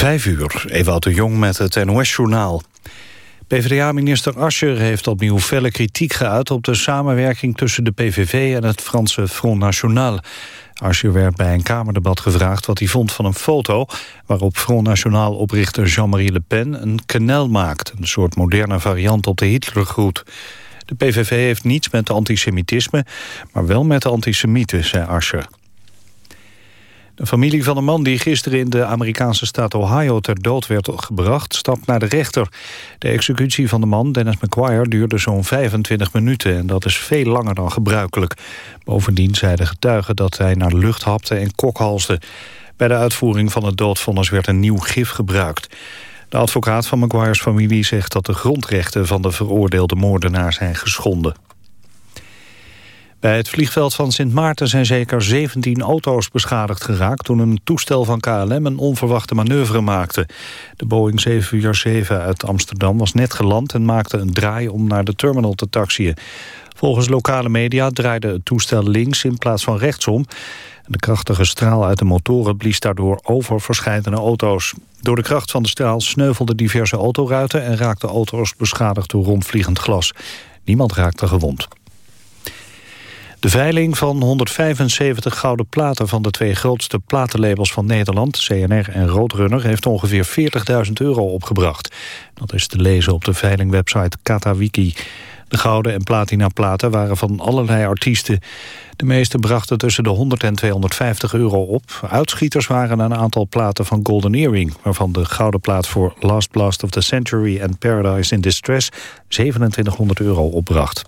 Vijf uur, Ewout de Jong met het NOS-journaal. PvdA-minister Ascher heeft opnieuw felle kritiek geuit... op de samenwerking tussen de PVV en het Franse Front National. Ascher werd bij een Kamerdebat gevraagd wat hij vond van een foto... waarop Front National-oprichter Jean-Marie Le Pen een kanel maakt... een soort moderne variant op de Hitlergroet. De PVV heeft niets met antisemitisme, maar wel met de antisemieten, zei Ascher. De familie van de man die gisteren in de Amerikaanse staat Ohio ter dood werd gebracht, stapt naar de rechter. De executie van de man, Dennis McGuire, duurde zo'n 25 minuten en dat is veel langer dan gebruikelijk. Bovendien zeiden getuigen dat hij naar lucht hapte en kokhalsde. Bij de uitvoering van het doodvonnis werd een nieuw gif gebruikt. De advocaat van McGuire's familie zegt dat de grondrechten van de veroordeelde moordenaar zijn geschonden. Bij het vliegveld van Sint Maarten zijn zeker 17 auto's beschadigd geraakt... toen een toestel van KLM een onverwachte manoeuvre maakte. De Boeing 747 uit Amsterdam was net geland... en maakte een draai om naar de terminal te taxiën. Volgens lokale media draaide het toestel links in plaats van rechtsom. De krachtige straal uit de motoren blies daardoor over verschillende auto's. Door de kracht van de straal sneuvelden diverse autoruiten... en raakten auto's beschadigd door rondvliegend glas. Niemand raakte gewond. De veiling van 175 gouden platen van de twee grootste platenlabels van Nederland, CNR en Roadrunner, heeft ongeveer 40.000 euro opgebracht. Dat is te lezen op de veilingwebsite Katawiki. De gouden en platina platen waren van allerlei artiesten. De meeste brachten tussen de 100 en 250 euro op. Uitschieters waren een aantal platen van Golden Earring... waarvan de gouden plaat voor Last Blast of the Century en Paradise in Distress 2700 euro opbracht.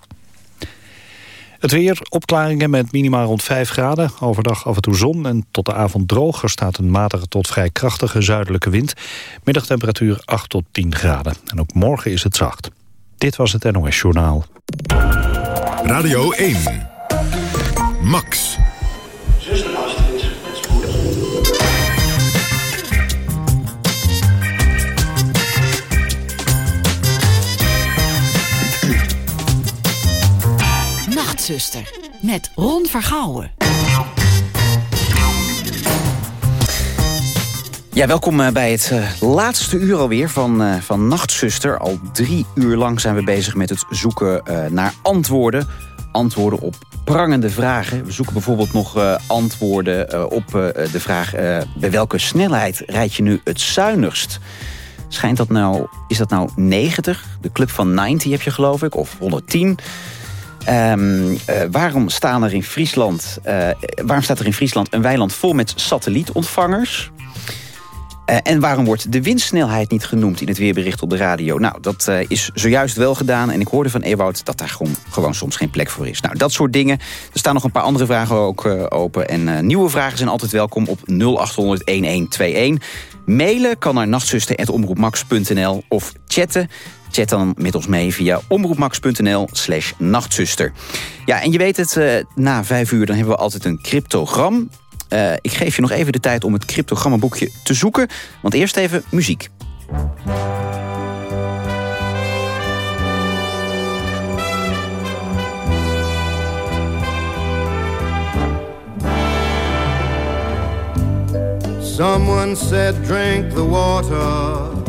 Het weer, opklaringen met minima rond 5 graden. Overdag af en toe zon en tot de avond droog. Er staat een matige tot vrij krachtige zuidelijke wind. Middagtemperatuur 8 tot 10 graden. En ook morgen is het zacht. Dit was het NOS Journaal. Radio 1. Max. Nachtzuster met Ron Vergouwen. Ja, welkom eh, bij het uh, laatste uur alweer van, uh, van Nachtzuster. Al drie uur lang zijn we bezig met het zoeken naar antwoorden. Antwoorden op prangende vragen. We zoeken bijvoorbeeld nog antwoorden op de vraag... bij welke snelheid rijd je nu het zuinigst? Schijnt dat nou, is dat nou 90? De club van 90 heb je geloof ik, of 110... Um, waarom, staan er in Friesland, uh, waarom staat er in Friesland een weiland vol met satellietontvangers? Uh, en waarom wordt de windsnelheid niet genoemd in het weerbericht op de radio? Nou, dat is zojuist wel gedaan. En ik hoorde van Ewout dat daar gewoon, gewoon soms geen plek voor is. Nou, dat soort dingen. Er staan nog een paar andere vragen ook open. En nieuwe vragen zijn altijd welkom op 0800-1121. Mailen kan naar nachtzuster.omroepmax.nl of chatten Chat dan met ons mee via omroepmax.nl slash nachtzuster. Ja, en je weet het, uh, na vijf uur dan hebben we altijd een cryptogram. Uh, ik geef je nog even de tijd om het cryptogrammenboekje te zoeken. Want eerst even muziek. Someone said drink the water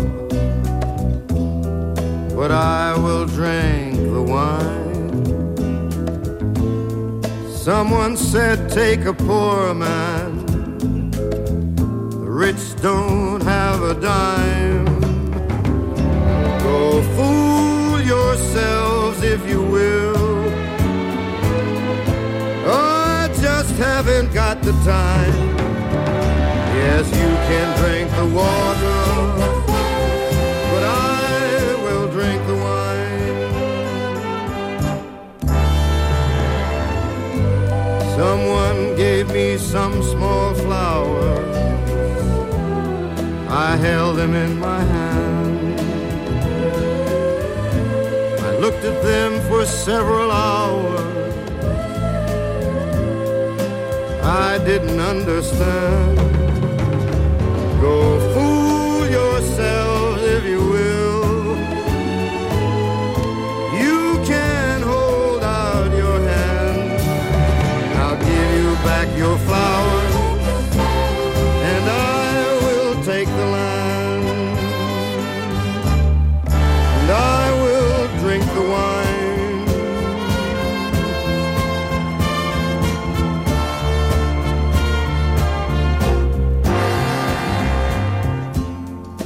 but I will drink the wine. Someone said, Take a poor man, the rich don't have a dime. Go fool yourselves if you will. I just haven't got the time. Yes, you can drink the water some small flowers. I held them in my hand. I looked at them for several hours. I didn't understand. Go your flower, and I will take the land, and I will drink the wine.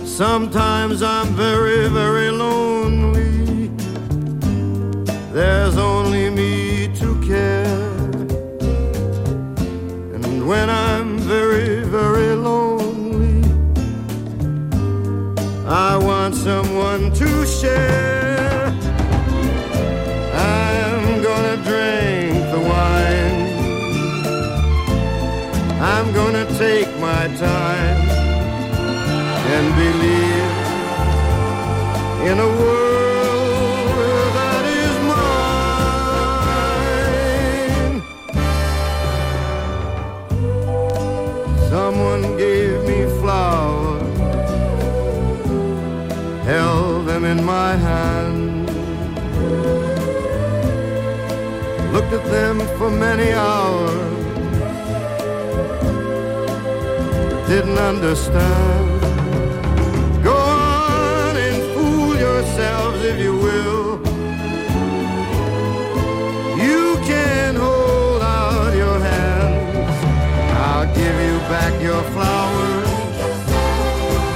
Sometimes I'm very, very lonely someone to share. I'm gonna drink the wine. I'm gonna take my time and believe in a world looked at them for many hours, didn't understand. Go on and fool yourselves if you will. You can hold out your hands. I'll give you back your flowers,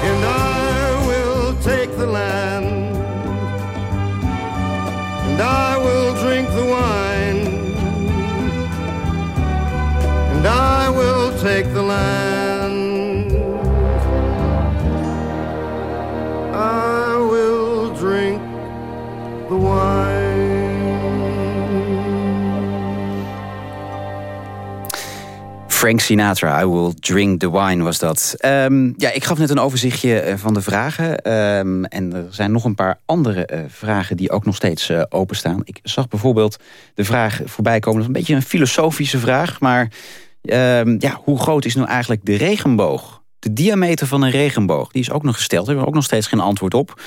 and I will take the land, and I will drink the wine, I will take the land. I will drink the wine. Frank Sinatra, I Will Drink the Wine was dat. Ehm, ja, ik gaf net een overzichtje eh, van de vragen. Ehm, en er zijn nog een paar andere eh, vragen die ook nog steeds eh, openstaan. Ik zag bijvoorbeeld de vraag voorbij komen. Dat is een beetje een filosofische vraag. Maar ehm, ja, hoe groot is nou eigenlijk de regenboog? De diameter van een regenboog, die is ook nog gesteld. Daar hebben we ook nog steeds geen antwoord op.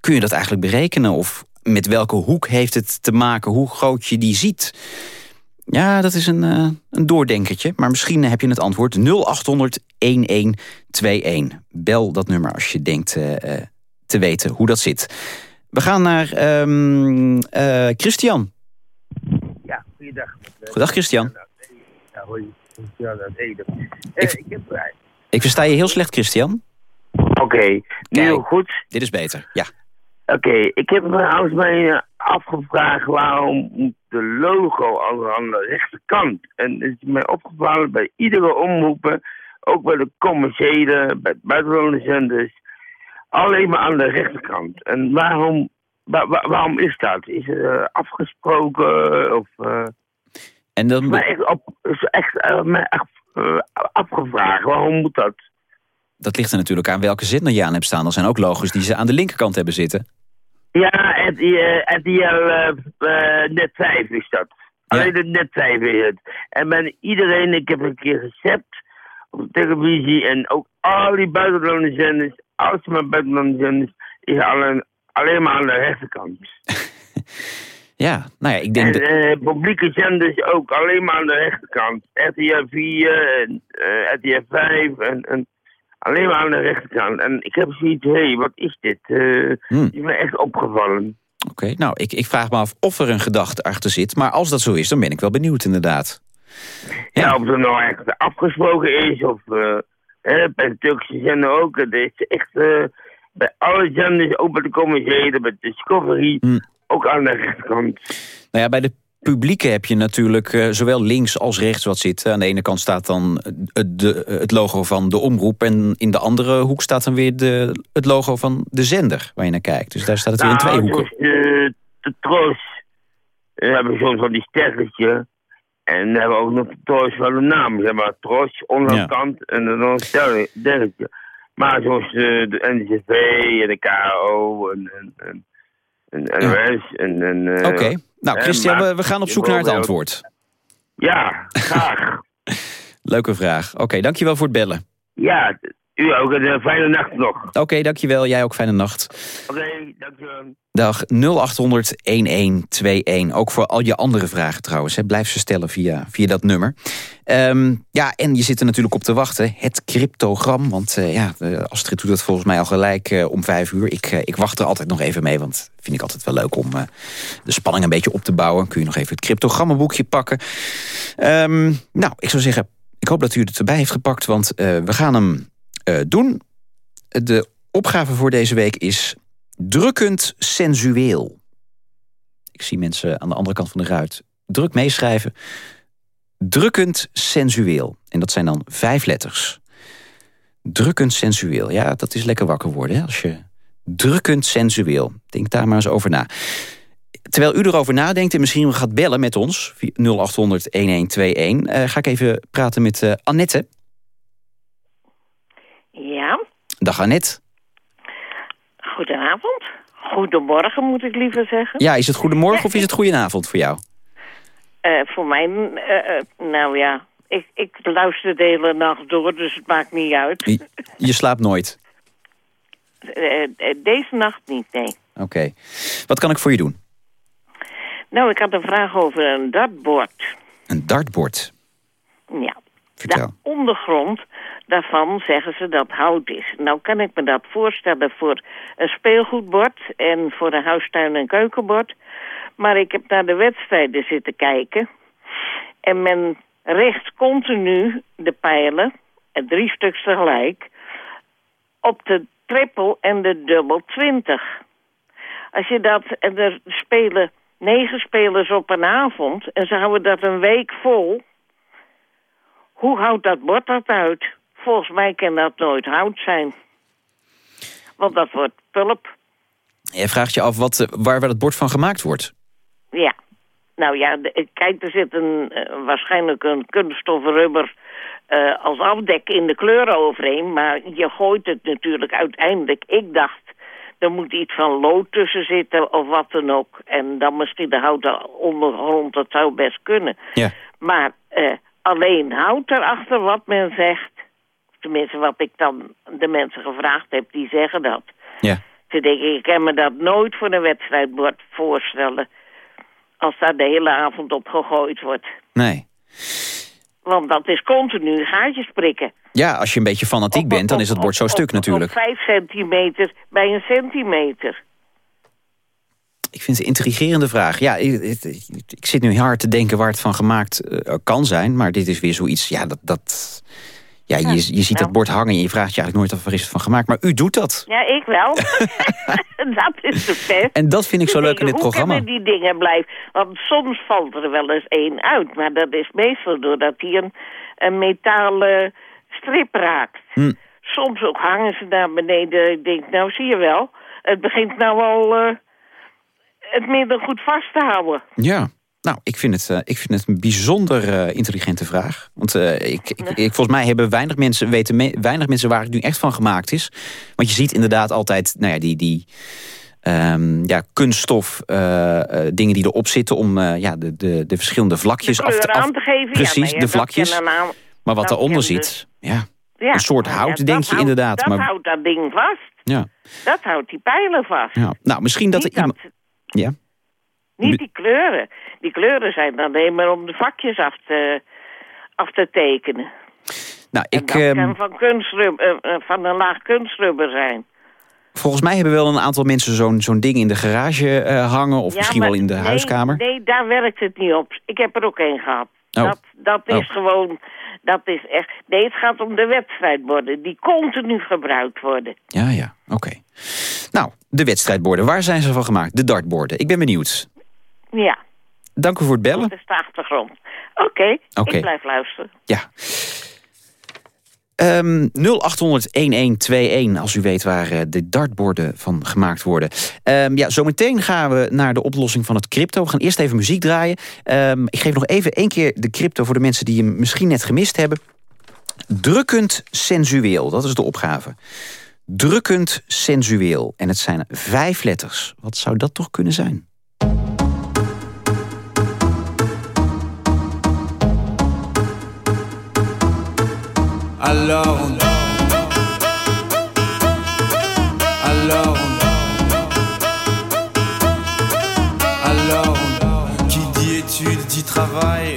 Kun je dat eigenlijk berekenen? Of met welke hoek heeft het te maken? Hoe groot je die ziet? Ja, dat is een, eh, een doordenkertje. Maar misschien heb je het antwoord 0800 1121. Bel dat nummer als je denkt eh, eh, te weten hoe dat zit. We gaan naar ehm, eh, Christian. Ja, goeiedag. Goedendag Christian. Ja, hoi. Ja, dat Ede. Ik- Eh, ik heb... eh, Ik versta je heel slecht, Christian. Oké, nu Kijk. goed. Dit is beter, ja. Oké, ik heb me als mij eh, afgevraagd waarom de logo aan de rechterkant. En het is mij opgevallen bij iedere omroepen, ook bij de commerciële, bij buitenlandse zenders, alleen maar aan de rechterkant. En waarom, wa- wa- waarom is dat? Is het afgesproken of... En dan, maar echt, op, echt, eh, mij echt eh, afgevraagd, waarom moet dat? dat ligt er natuurlijk aan welke zender je aan hebt staan. Er zijn ook logos die ze aan de linkerkant hebben zitten. Ja, RTL uh, net 5 is dat. Alleen het net 5 is het. En ben iedereen, ik heb een keer gecept op de televisie en ook al die buitenlandse zenders, als maar buitenlandse zenders, is alleen, alleen maar aan de rechterkant. Ja, nou ja, ik denk... En dat- eh, publieke zenders ook alleen maar aan de rechterkant. RTL 4 en eh, RTL 5 en, en alleen maar aan de rechterkant. En ik heb zoiets, hé, hey, wat is dit? Hmm. Die is me echt opgevallen. Oké, nou, ik, ik vraag me af of er een gedachte achter zit. Maar als dat zo is, dan ben ik wel benieuwd inderdaad. Ja, Ja. of het nou echt afgesproken is, of uh, hè, bij de Turkse zender ook. Het is echt uh, bij alle zenders, ook bij de commerciële, bij Discovery, Hmm. Ook aan de rechterkant. Nou ja, bij de publieke heb je natuurlijk uh, zowel links als rechts wat zitten. Aan de ene kant staat dan het, de, het logo van de omroep... en in de andere hoek staat dan weer de, het logo van de zender waar je naar kijkt. Dus daar staat het nou, weer in twee hoeken. De, de Tros uh, hebben soms van die sterretje. En dan hebben we ook nog de Tros van de naam. Zeg maar Tros, onderkant ja. en dan een sterretje. Maar zoals de, de NCV en de KO en... en, en en NOS en... uh, Oké, okay. nou Christian, we, we, gaan op zoek naar het antwoord. Ja, graag. Leuke vraag. Oké, okay, dankjewel voor het bellen. Ja, u ook een uh, fijne nacht nog. Oké, okay, dankjewel. Jij ook fijne nacht. Oké, okay, dankjewel. Dag 0800-1121. Ook voor al je andere vragen trouwens. Hè. Blijf ze stellen via, via dat nummer. Um, ja, en je zit er natuurlijk op te wachten. Het cryptogram. Want uh, ja, Astrid doet dat volgens mij al gelijk uh, om vijf uur. Ik, uh, ik wacht er altijd nog even mee. Want vind ik altijd wel leuk om de spanning een beetje op te bouwen. Kun je nog even het cryptogrammenboekje pakken. Um, nou, ik zou zeggen, ik hoop dat u het erbij heeft gepakt. Want we gaan hem doen. De opgave voor deze week is drukkend sensueel. Ik zie mensen aan de andere kant van de ruit druk meeschrijven. Drukkend sensueel. En dat zijn dan vijf letters. Drukkend sensueel. Ja, dat is lekker wakker worden hè? als je drukkend sensueel. Denk daar maar eens over na. Terwijl u erover nadenkt en misschien gaat bellen met ons... 0800-1121, uh, ga ik even praten met uh, Annette. Ja, Dag Annette. goedenavond. Goedemorgen moet ik liever zeggen. Ja, is het goedemorgen of is het goedenavond voor jou? Eh, voor mij, eh, eh, nou ja, ik, ik luister de hele nacht door, dus het maakt niet uit. Je, je slaapt nooit. Deze nacht niet, nee. Oké. Wat kan ik voor je doen? Nou, ik had een vraag over een dartbord. Een dartbord. Ja. Vertel. De ondergrond daarvan zeggen ze dat hout is. Nou kan ik me dat voorstellen voor een speelgoedbord en voor een huistuin- en keukenbord. Maar ik heb naar de wedstrijden zitten kijken. En men richt continu de pijlen, en drie stuks tegelijk, op de triple en de dubbel 20. Als je dat, en er spelen negen spelers op een avond en ze houden dat een week vol. Hoe houdt dat bord dat uit? Volgens mij kan dat nooit hout zijn. Want dat wordt pulp. Je vraagt je af wat, eh, waar waar het bord van gemaakt wordt. Ja. Nou ja, de- kijk, er zit een, eh, waarschijnlijk een kunststof rubber eh, als afdek in de kleuren overheen. Maar je gooit het natuurlijk uiteindelijk. Ik dacht, er moet iets van lood tussen zitten of wat dan ook. En dan misschien de houten ondergrond, dat zou best kunnen. Ja. Maar eh, alleen hout erachter wat men zegt. Tenminste, wat ik dan de mensen gevraagd heb, die zeggen dat. Ja. Ze denken, ik kan me dat nooit voor een wedstrijdbord voorstellen. Als daar de hele avond op gegooid wordt. Nee. Want dat is continu gaatjes prikken. Ja, als je een beetje fanatiek Op- bent, dan is het bord zo op- stuk natuurlijk. Op vijf centimeter bij een centimeter. Ik vind het een intrigerende vraag. Ja, ik, ik- ik zit nu hard te denken waar het van gemaakt eh, kan zijn. Maar dit is weer zoiets, ja, dat... dat ja, je, je ziet dat bord hangen en je vraagt je eigenlijk nooit af waar is het van gemaakt. Maar u doet dat. Ja, ik wel. dat is de pest. En dat vind ik zo leuk in dit hoe programma. kunnen die dingen blijven? Want soms valt er wel eens één uit. Maar dat is meestal doordat hij een, een metalen strip raakt. Hm. Soms ook hangen ze naar beneden. Ik denk, nou zie je wel. Het begint nou al eh, het midden goed vast te houden. Ja, nou, ik vind het, eh, ik vind het een bijzonder eh, intelligente vraag. Want eh, ik, ik, ik- volgens mij hebben weinig mensen, weten me- weinig mensen waar het nu echt van gemaakt is. Want je ziet inderdaad altijd nou ja, die, die ehm, ja, kunststof dingen die erop zitten... om ja, de, de, de verschillende vlakjes De af te... Af, te geven. precies, ja, nou de vlakjes. naam- maar wat daaronder kan zit, dus- ja, ja, Een soort nou hout, denk je houdt- inderdaad, Dat maar- houdt dat ding vast. ja, Dat houdt die pijlen vast. ja. Nou, misschien dat er iemand... dat- Ja, Niet die kleuren. Die kleuren zijn alleen maar om de vakjes af te, af te tekenen. nou, ik, dat ehm, kan van, kunstrubber, eh, eh, van een laag kunstrubber zijn. volgens mij hebben wel een aantal mensen zo'n zo'n ding in de garage eh, hangen... of Ja, misschien wel in de nee, huiskamer. Nee, daar werkt het niet op. Ik heb er ook één gehad. Oh. Dat, dat is Oh. gewoon... Dat is echt... Nee, het gaat om de wedstrijdborden. Die continu gebruikt worden. Ja, ja, oké. Nou, de wedstrijdborden, waar zijn ze van gemaakt? De dartborden, ik ben benieuwd. Ja, Dank u voor het bellen. dat is de achtergrond. Oké, ik blijf luisteren. Ja. Ehm 0800-1121 als u weet waar eh, de dartborden van gemaakt worden. Ehm, ja, zometeen gaan we naar de oplossing van het crypto. We gaan eerst even muziek draaien. Ehm, ik geef nog even één keer de crypto voor de mensen die hem misschien net gemist hebben. Drukkend sensueel, dat is de opgave. Drukkend sensueel. En het zijn vijf letters. Wat zou dat toch kunnen zijn? Alors on Alors on Alors on Qui dit études dit travail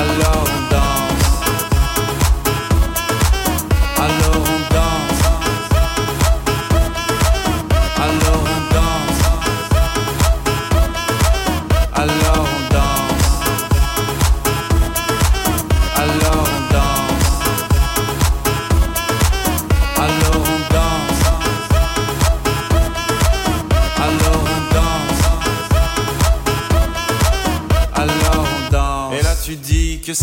alone.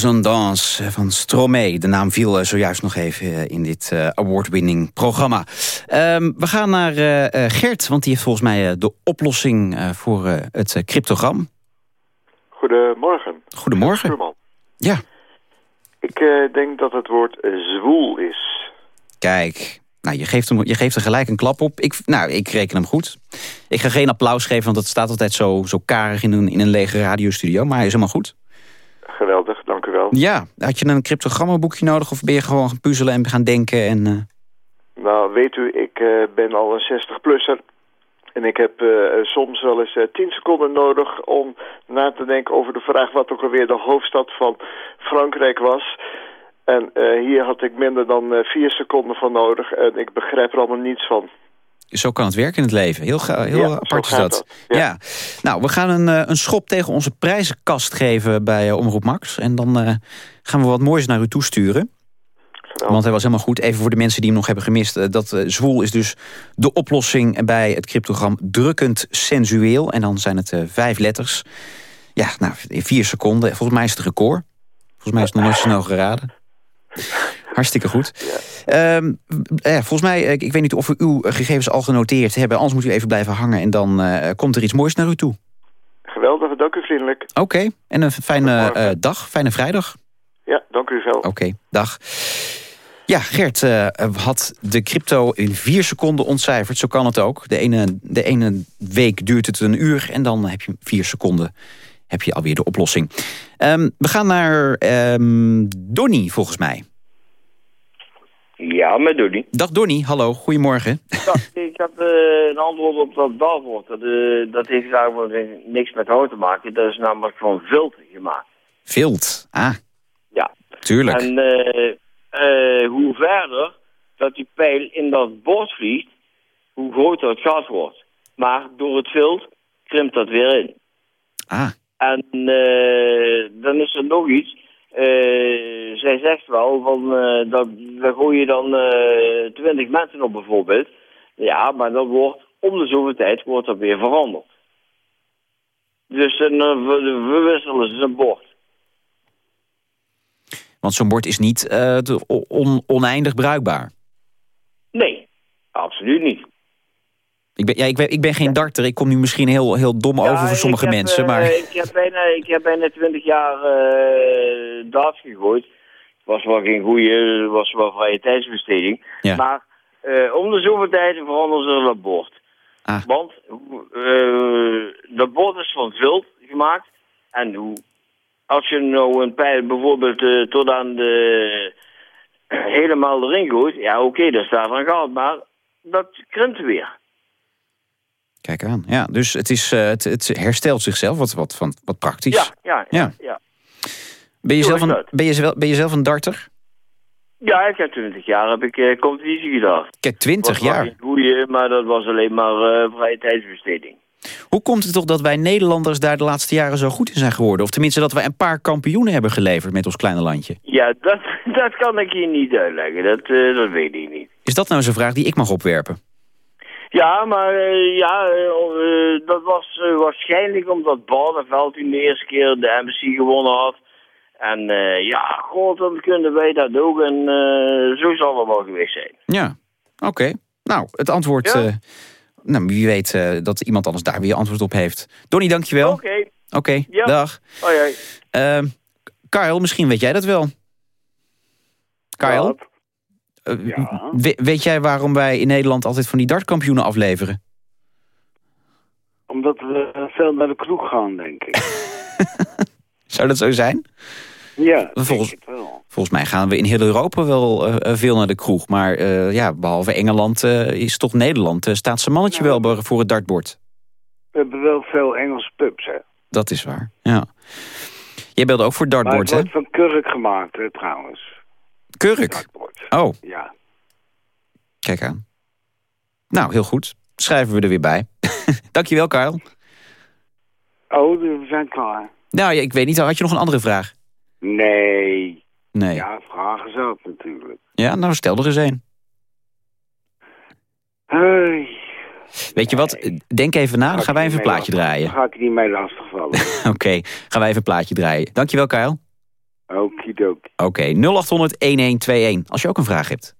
Dance van Stromae. De naam viel eh, zojuist nog even eh, in dit eh, award-winning programma. Ehm, we gaan naar Gert, want die heeft volgens mij de oplossing voor het cryptogram. Goedemorgen. Goedemorgen. Ja. Ik denk dat het woord zwoel is. Kijk, nou, je, geeft hem, je geeft er gelijk een klap op. Ik, nou, ik reken hem goed. Ik ga geen applaus geven, want dat staat altijd zo, zo karig in een, in een lege radiostudio. Maar hij is helemaal goed. Ja, had je een cryptogrammaboekje nodig of ben je gewoon gaan puzzelen en gaan denken? En, eh, Nou, weet u, ik eh, ben al een 60-plusser. En ik heb eh, soms wel eens eh, 10 seconden nodig om na te denken over de vraag wat ook alweer de hoofdstad van Frankrijk was. En hier had ik minder dan 4 seconden van nodig en ik begrijp er allemaal niets van. Zo kan het werken in het leven. Heel, heel Ja, apart is dat. dat, Ja. Nou, we gaan een, eh, een schop tegen onze prijzenkast geven bij eh, Omroep Max. En dan eh, gaan we wat moois naar u toesturen. Want hij was helemaal goed. Even voor de mensen die hem nog hebben gemist. Dat zwoel is dus de oplossing bij het cryptogram drukkend sensueel. En dan zijn het vijf letters. Ja, nou, in vier seconden. Volgens mij is het record. Volgens mij is het nog nooit zo snel geraden. Hartstikke goed. Ehm, eh, volgens mij, eh, ik, ik weet niet of we uw gegevens al genoteerd hebben. Anders moet u even blijven hangen en dan eh, komt er iets moois naar u toe. Geweldig, dank u vriendelijk. Oké, en een fijne dag, fijne vrijdag. Ja, dank u wel. Oké, dag. Ja, Gert eh, had de crypto in vier seconden ontcijferd. Zo kan het ook. De ene, de ene week duurt het een uur en dan heb je vier seconden heb je alweer de oplossing. Ehm, we gaan naar ehm Donny, volgens mij. Ja, met Donnie. Dag Donny, hallo, goedemorgen. Ja, ik had eh, een antwoord op dat belwoord. Dat, eh, dat heeft eigenlijk niks met hout te maken. Dat is namelijk van vilt gemaakt. Vilt, ah, Ja. tuurlijk. En eh, hoe verder dat die pijl in dat bord vliegt, hoe groter het gat wordt. Maar door het vilt krimpt dat weer in. Ah, En dan is er nog iets. Eh, zij zegt wel van, eh, dat we gooien dan eh, twintig mensen op bijvoorbeeld. Ja, maar dat wordt om de zoveel tijd wordt dat weer veranderd. Dus een, eh, we, we wisselen ze een bord. Want zo'n bord is niet on- oneindig bruikbaar. Nee, absoluut niet. Ik ben, ja, ik, ben, ik ben geen darter. Ik kom nu misschien heel, heel dom over voor sommige heb, mensen. eh, maar ik, heb bijna, ik heb bijna 20 jaar eh darts gegooid. Het was wel geen goede, het was wel vrije tijdsbesteding. Ja. Maar eh, om de zoveel tijd veranderen ze dat bord. Ah. Want dat bord is van zult gemaakt. En hoe, als je nou een pijl bijvoorbeeld tot aan de helemaal erin gooit, ja oké, dat staat dan goud, maar dat krimpt weer. Kijk aan. Ja, dus het, is, eh, het, het herstelt zichzelf. Wat, wat, van, wat praktisch. Ja, ja, ja. Ben, je Zo zelf een, ben, je ben je zelf een darter? Ja, ik heb 20 jaar heb ik eh, competitie gedaan. Kijk, 20 was jaar. goeie, maar dat was alleen maar eh, vrije tijdsbesteding. Hoe komt het toch dat wij Nederlanders daar de laatste jaren zo goed in zijn geworden? Of tenminste dat wij een paar kampioenen hebben geleverd met ons kleine landje. Ja, dat, dat kan ik je niet uitleggen. Dat, dat weet ik niet. Is dat nou zo'n vraag die ik mag opwerpen? Ja, maar eh, ja, eh, eh, dat was waarschijnlijk omdat Barneveld toen de eerste keer de MSC gewonnen had. En ja, god, dan kunnen wij dat ook. En zo zal het wel geweest zijn. Ja, oké. Nou, het antwoord... Ja. nou, wie weet dat iemand anders daar weer antwoord op heeft. Donnie, dankjewel. Oké, Oké, Ja. dag. hoi hoi. Ehm Karel, misschien weet jij dat wel. Wat? Ja. we- weet jij waarom wij in Nederland altijd van die dartkampioenen afleveren? Omdat we veel naar de kroeg gaan, denk ik. Zou dat zo zijn? Ja, Volgens- het wel. Volgens mij gaan we in heel Europa wel eh, eh, veel naar de kroeg. Maar eh, ja, behalve Engeland is toch Nederland. staat zijn mannetje Nou. wel voor het dartbord. We hebben wel veel Engelse pubs, hè. Dat is waar, ja. Jij belde ook voor het dartbord, het hè? wordt van kurk gemaakt, hè, trouwens. Kurk. Dartbord. Oh, Ja. kijk aan. Nou, heel goed. Schrijven we er weer bij. Dankjewel, Karel. Oh, we zijn klaar. Nou, ik weet niet, had je nog een andere vraag? Nee. Nee. Ja, vragen zelf natuurlijk. Ja, nou, stel er eens een. Hey. Weet je wat? Denk even na, dan Ga gaan wij even een plaatje draaien. Ga ik niet mee lastigvallen. Oké, gaan wij even een plaatje draaien. Dankjewel, Karel. Okidoki. Oké, 0800-1121, als je ook een vraag hebt.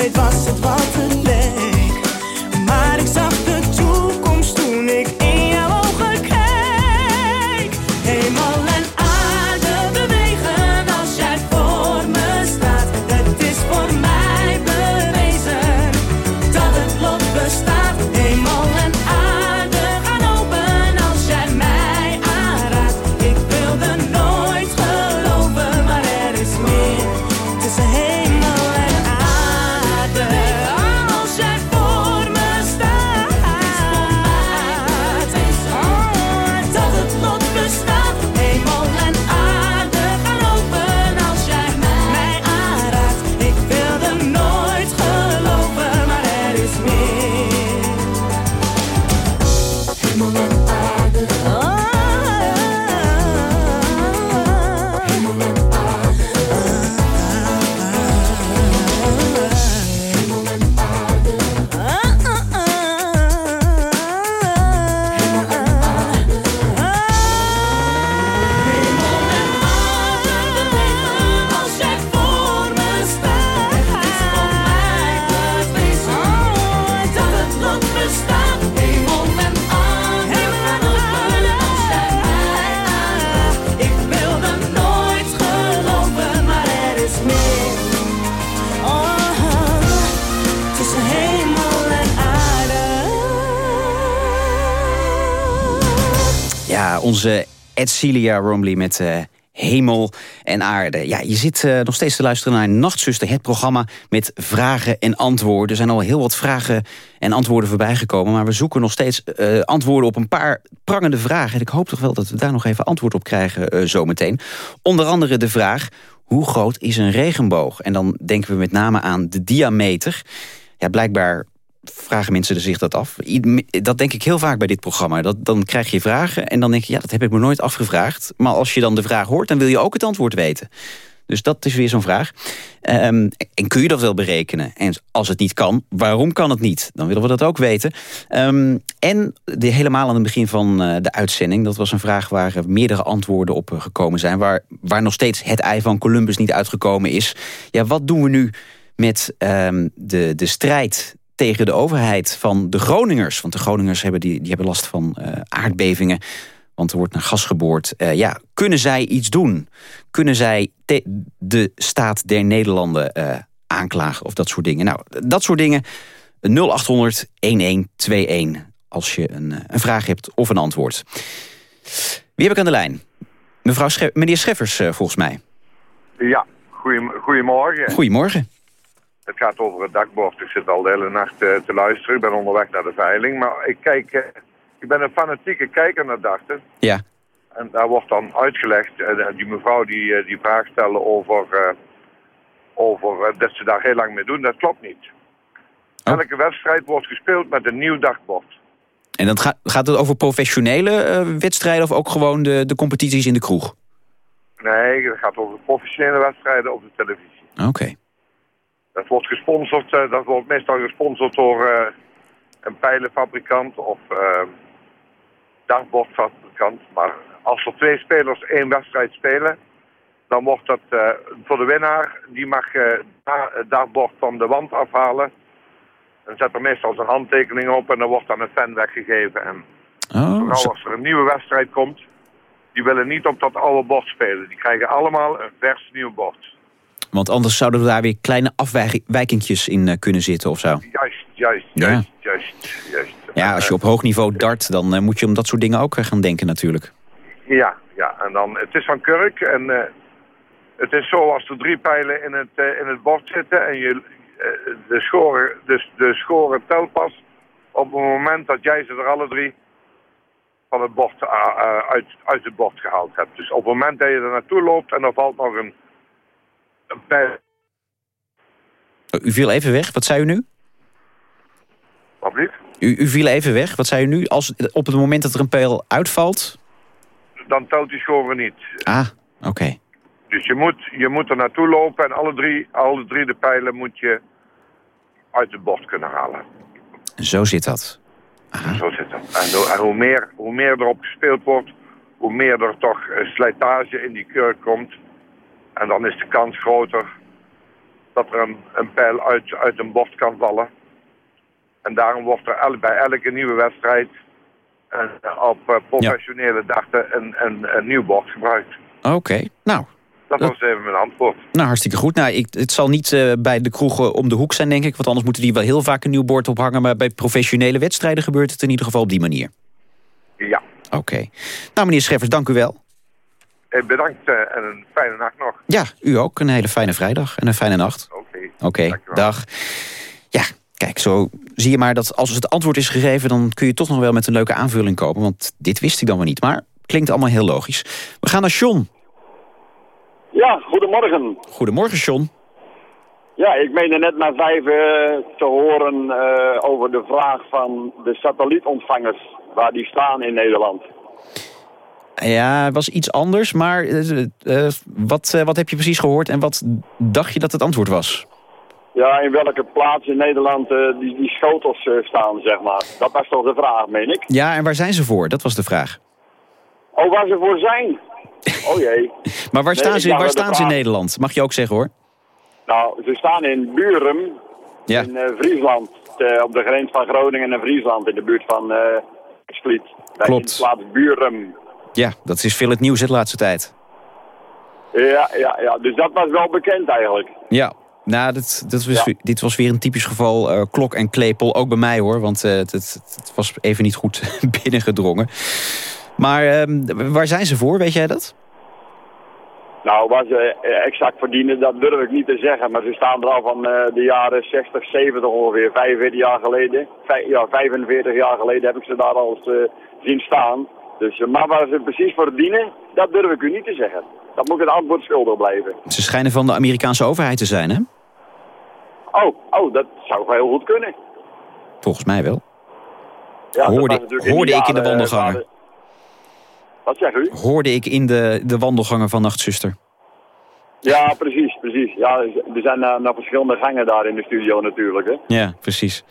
nooit was het wat onze Edcilia Romley met eh, Hemel en Aarde. Ja, je zit eh, nog steeds te luisteren naar Nachtzuster, het programma met vragen en antwoorden. Er zijn al heel wat vragen en antwoorden voorbij gekomen, maar we zoeken nog steeds eh, antwoorden op een paar prangende vragen. En ik hoop toch wel dat we daar nog even antwoord op krijgen zometeen. Onder andere de vraag, hoe groot is een regenboog? En dan denken we met name aan de diameter. Ja, blijkbaar vragen mensen zich dat af. Dat denk ik heel vaak bij dit programma. Dat, dan krijg je vragen en dan denk je, ja, dat heb ik me nooit afgevraagd. Maar als je dan de vraag hoort, dan wil je ook het antwoord weten. Dus dat is weer zo'n vraag. Ehm, en kun je dat wel berekenen? En als het niet kan, waarom kan het niet? Dan willen we dat ook weten. Ehm, en de, helemaal aan het begin van eh, de uitzending... dat was een vraag waar meerdere antwoorden op eh, gekomen zijn... Waar, waar nog steeds het ei van Columbus niet uitgekomen is. Ja, wat doen we nu met ehm, de, de strijd tegen de overheid van de Groningers? Want de Groningers hebben, die, die hebben last van eh, aardbevingen... Want er wordt naar gas geboord. Eh, ja, kunnen zij iets doen? Kunnen zij de staat der Nederlanden eh, aanklagen of dat soort dingen? Nou, dat soort dingen. 0800 1121 als je een, een vraag hebt of een antwoord. Wie heb ik aan de lijn? Mevrouw Sche meneer Scheffers, volgens mij. Ja, goedemorgen. Goedemorgen. Het gaat over het dakbord. Ik zit al de hele nacht eh, te luisteren. Ik ben onderweg naar de veiling. Maar ik kijk, eh, ik ben een fanatieke kijker naar dachten. Ja. En daar wordt dan uitgelegd, eh, die mevrouw die die vraag stelde over, over dat ze daar heel lang mee doen. Dat klopt niet. Elke wedstrijd wordt gespeeld met een nieuw dakbord. En dan gaat, gaat het over professionele wedstrijden... of ook gewoon de, de competities in de kroeg? Nee, het gaat over professionele wedstrijden op de televisie. Oké. Dat wordt gesponsord, eh, dat wordt meestal gesponsord door eh, een pijlenfabrikant of eh dartbordfabrikant. Maar als er twee spelers één wedstrijd spelen, dan wordt dat voor de winnaar, die mag het dartbord van de wand afhalen. En zet er meestal zijn handtekening op en dan wordt aan een fan weggegeven. En Oh, vooral als er een nieuwe wedstrijd komt, die willen niet op dat oude bord spelen. Die krijgen allemaal een vers nieuw bord. Want anders zouden er daar weer kleine afwijkingjes in eh, kunnen zitten of zo. Juist, juist, Ja. juist, juist, juist. Ja, als je op hoog niveau dart, dan eh, moet je om dat soort dingen ook eh, gaan denken natuurlijk. Ja, ja, en dan, het is van kurk en het is zo als er drie pijlen in het, in het bord zitten en je, de, schoren, dus de schoren telt pas op het moment dat jij ze er alle drie van het bord, uit, uit het bord gehaald hebt. Dus op het moment dat je er naartoe loopt en er valt nog een, Oh, U viel even weg, wat zei u nu? Wat lief? U, u viel even weg, wat zei u nu? Als, op het moment dat er een pijl uitvalt? Dan telt die schoren niet. Ah, oké. Dus je moet, je moet er naartoe lopen en alle drie, alle drie de pijlen moet je uit het bord kunnen halen. Zo zit dat. Zo zit het. En, hoe- meer, hoe meer erop gespeeld wordt, hoe meer er toch eh, slijtage in die kurk komt. En dan is de kans groter dat er een, een pijl uit, uit een bord kan vallen. En daarom wordt er el- bij elke nieuwe wedstrijd eh, op eh, professionele dachten een, een, een nieuw bord gebruikt. Oké, nou, Dat was even mijn antwoord. nou, hartstikke goed. Nou, ik, het zal niet eh, bij de kroegen om de hoek zijn, denk ik. Want anders moeten die wel heel vaak een nieuw bord ophangen. Maar bij professionele wedstrijden gebeurt het in ieder geval op die manier. Ja. Oké. Nou, meneer Scheffers, dank u wel. Eh, bedankt eh, en een fijne nacht nog. Ja, u ook. Een hele fijne vrijdag en een fijne nacht. Oké. Oké, dag. Ja, kijk, zo zie je maar dat als het antwoord is gegeven... dan kun je toch nog wel met een leuke aanvulling komen. Want dit wist ik dan wel niet, maar klinkt allemaal heel logisch. We gaan naar John. Ja, goedemorgen. Goedemorgen, John. Ja, ik meende net na vijf eh, te horen eh, over de vraag van de satellietontvangers, waar die staan in Nederland. Ja, het was iets anders, maar eh, eh, wat, eh, wat heb je precies gehoord... en wat dacht je dat het antwoord was? Ja, in welke plaats in Nederland die, die schotels staan, zeg maar. Dat was toch de vraag, meen ik? Ja, en waar zijn ze voor? Dat was de vraag. Oh, waar ze voor zijn? Oh jee. Maar waar Nee, staan ze, waar staan ze in Nederland? Mag je ook zeggen, hoor. Nou, ze staan in Ja. in Friesland. op de grens van Groningen en Friesland, in de buurt van. Bij Klopt. in de plaats Burum. Ja, dat is veel het nieuws de laatste tijd. Ja, ja, ja, dus dat was wel bekend eigenlijk. Ja, nou, dit, dit, was, dit was weer een typisch geval eh, klok en klepel. Ook bij mij hoor, want eh, het, het, was even niet goed binnengedrongen. Maar ehm, waar zijn ze voor, weet jij dat? Nou, wat ze eh, exact verdienen, dat durf ik niet te zeggen. Maar ze staan er al van de jaren 60, 70 ongeveer, 45 jaar geleden. Vij- ja, 45 jaar geleden heb ik ze daar al eens zien staan. Dus, eh, maar waar ze precies voor verdienen, dat durf ik u niet te zeggen. Dat moet het antwoord schuldig blijven. Ze schijnen van de Amerikaanse overheid te zijn, hè? Oh, oh, dat zou wel heel goed kunnen. Volgens mij wel. Ja, Hoorde- ik in de jaren, wandelgangen. de- Wat zegt u? Hoorde ik in de, de wandelgangen van Nachtzuster. Ja, precies, precies. Ja, er zijn uh, nog verschillende gangen daar in de studio natuurlijk. Hè. Ja, precies.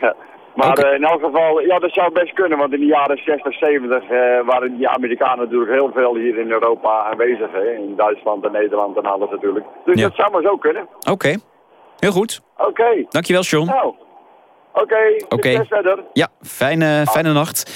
Ja. Maar eh, in elk geval, ja, dat zou best kunnen, want in de jaren 60, 70 eh, waren die Amerikanen natuurlijk heel veel hier in Europa aanwezig. Hè? In Duitsland en Nederland en alles natuurlijk. Dus Ja. dat zou maar zo kunnen. Oké, heel goed. Oké. Dankjewel, John. Nou, oké. Verder. Ja, fijne, fijne nacht.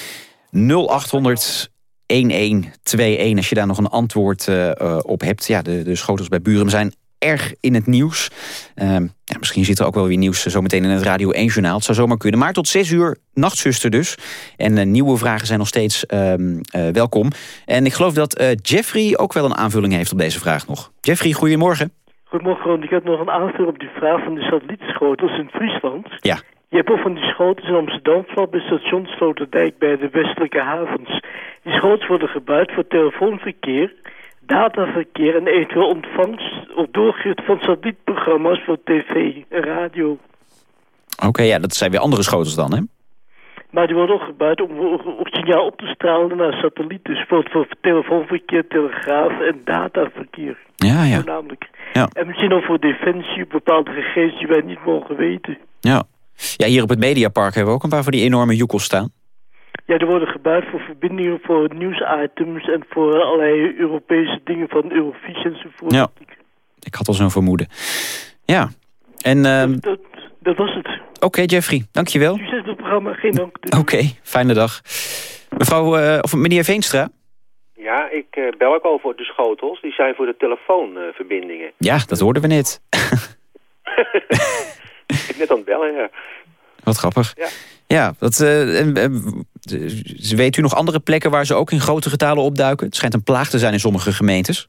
0800 1121 als je daar nog een antwoord eh, op hebt. Ja, de, de schotels bij Buren zijn erg in het nieuws. Ehm, ja, misschien zit er ook wel weer nieuws eh, zometeen in het Radio 1-journaal. Het zou zomaar kunnen. Maar tot 6 uur, nachtzuster dus. En eh, nieuwe vragen zijn nog steeds ehm, eh, welkom. En ik geloof dat Jeffrey ook wel een aanvulling heeft op deze vraag nog. Jeffrey, goedemorgen. Goedemorgen. Ik heb nog een aanvulling op die vraag van de satellietschotels in Friesland. Ja. Je hebt ook van die schotels in Amsterdam, bij station Sloterdijk bij de westelijke havens. Die schotels worden gebruikt voor telefoonverkeer, dataverkeer en eventueel ontvangst of doorgeeft van satellietprogramma's voor tv en radio. Oké, ja, dat zijn weer andere schotels dan, hè? Maar die worden ook gebruikt om ook signaal op te stralen naar satellieten. Dus voor, voor telefoonverkeer, telegraaf en dataverkeer. Ja, ja. Voornamelijk. Ja. En misschien ook voor defensie, bepaalde gegevens die wij niet mogen weten. Ja. ja, hier op het Mediapark hebben we ook een paar van die enorme joekels staan. Ja, die worden gebruikt voor verbindingen voor nieuwsitems en voor allerlei Europese dingen van Eurovisie enzovoort. Ja, ik had al zo'n vermoeden. Ja, en... ehm, Dat, dat was het. Oké, Jeffrey, dankjewel. Succes met het programma, geen dank. Oké, fijne dag. Mevrouw, eh, of meneer Veenstra? Ja, ik eh, bel ook over de schotels. Die zijn voor de telefoonverbindingen. Ja, dat hoorden we net. ik ben net aan het bellen, ja. Wat grappig. Ja. Ja, dat, eh, eh, weet u nog andere plekken waar ze ook in grote getalen opduiken? Het schijnt een plaag te zijn in sommige gemeentes.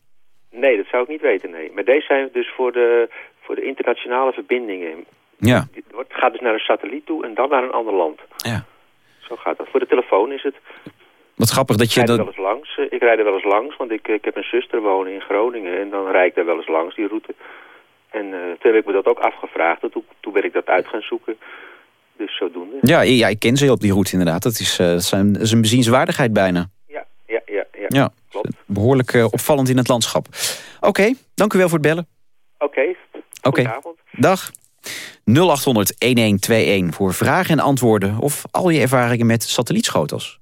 Nee, dat zou ik niet weten, nee. Maar deze zijn dus voor de, voor de internationale verbindingen. Ja. Het gaat dus naar een satelliet toe en dan naar een ander land. Ja. Zo gaat dat. Voor de telefoon is het. Wat grappig dat Ik je... rijd er wel eens langs. Eh, Ik rijd er wel eens langs, want ik, ik heb een zuster wonen in Groningen. En dan rijd ik daar wel eens langs, die route. En eh, toen heb ik me dat ook afgevraagd. En toen, toen ben ik dat uit gaan zoeken. Dus zodoende. Ja, ja, ik ken ze op die route inderdaad. Dat is, eh, dat zijn, dat is een bezienswaardigheid bijna. Ja, ja, ja. ja. Ja, behoorlijk eh, opvallend in het landschap. Oké, dank u wel voor het bellen. Oké. Oké, Goedenavond. dag. 0800-1121 voor vragen en antwoorden... of al je ervaringen met satellietschotels.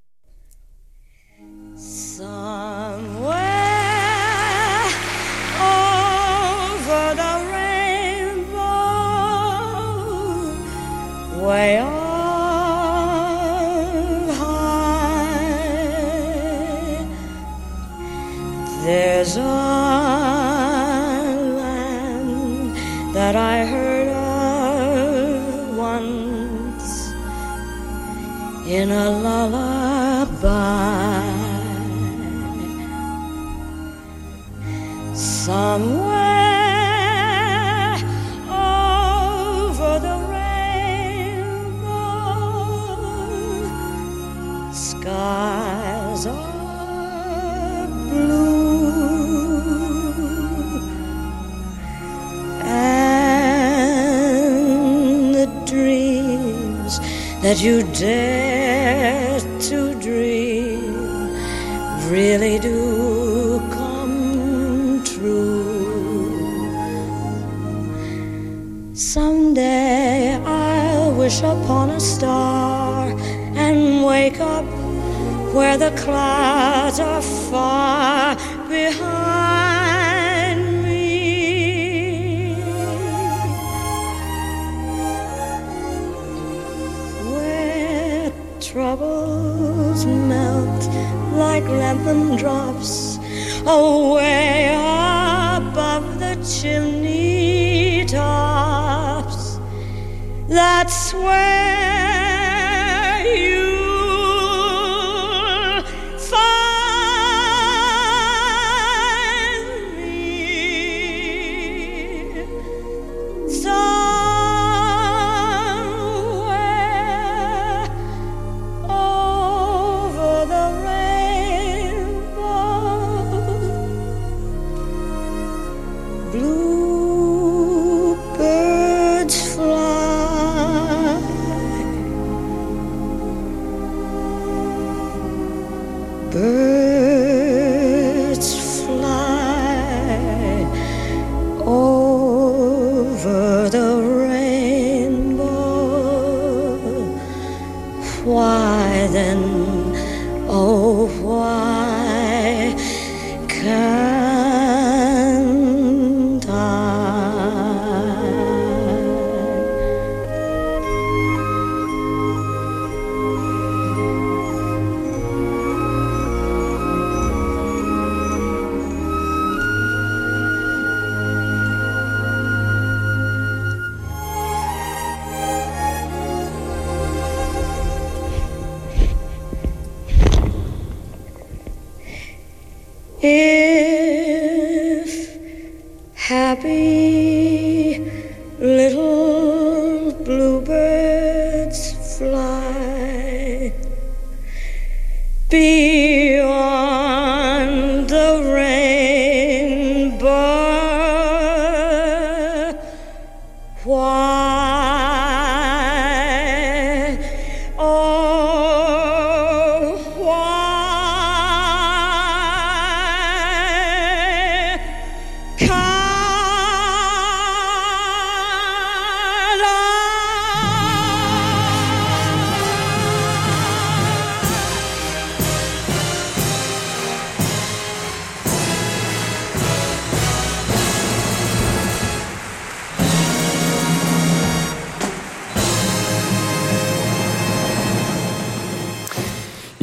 Way up high. There's a land that I heard of once in a lullaby. Somewhere skies are blue, and the dreams that you dare to dream really do come true. Someday I'll wish upon a star and wake up where the clouds are far behind me. Where troubles melt like lemon drops oh, away above the chimney tops. That's where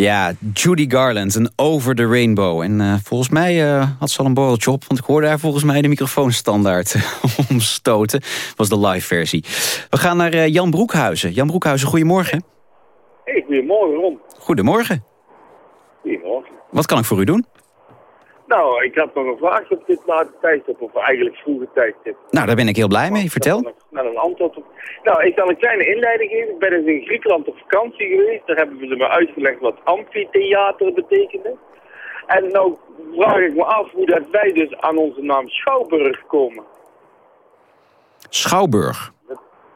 Ja, Judy Garland, een Over the Rainbow. En eh, volgens mij eh, had ze al een borreltje op... want ik hoorde haar volgens mij de microfoonstandaard omstoten. was de live versie. We gaan naar eh, Jan Broekhuizen. Jan Broekhuizen, goedemorgen. Hey, goedemorgen Ron. Goedemorgen. Goedemorgen. Wat kan ik voor u doen? Nou, ik had nog een vraag op dit late tijdstip, of eigenlijk vroege tijdstip. Nou, daar ben ik heel blij mee. Vertel. Naar een antwoord op. Nou, ik zal een kleine inleiding geven. Ik ben eens in Griekenland op vakantie geweest. Daar hebben ze me uitgelegd wat amfitheater betekende. En nou vraag ik me af hoe dat wij dus aan onze naam Schouwburg komen. Schouwburg.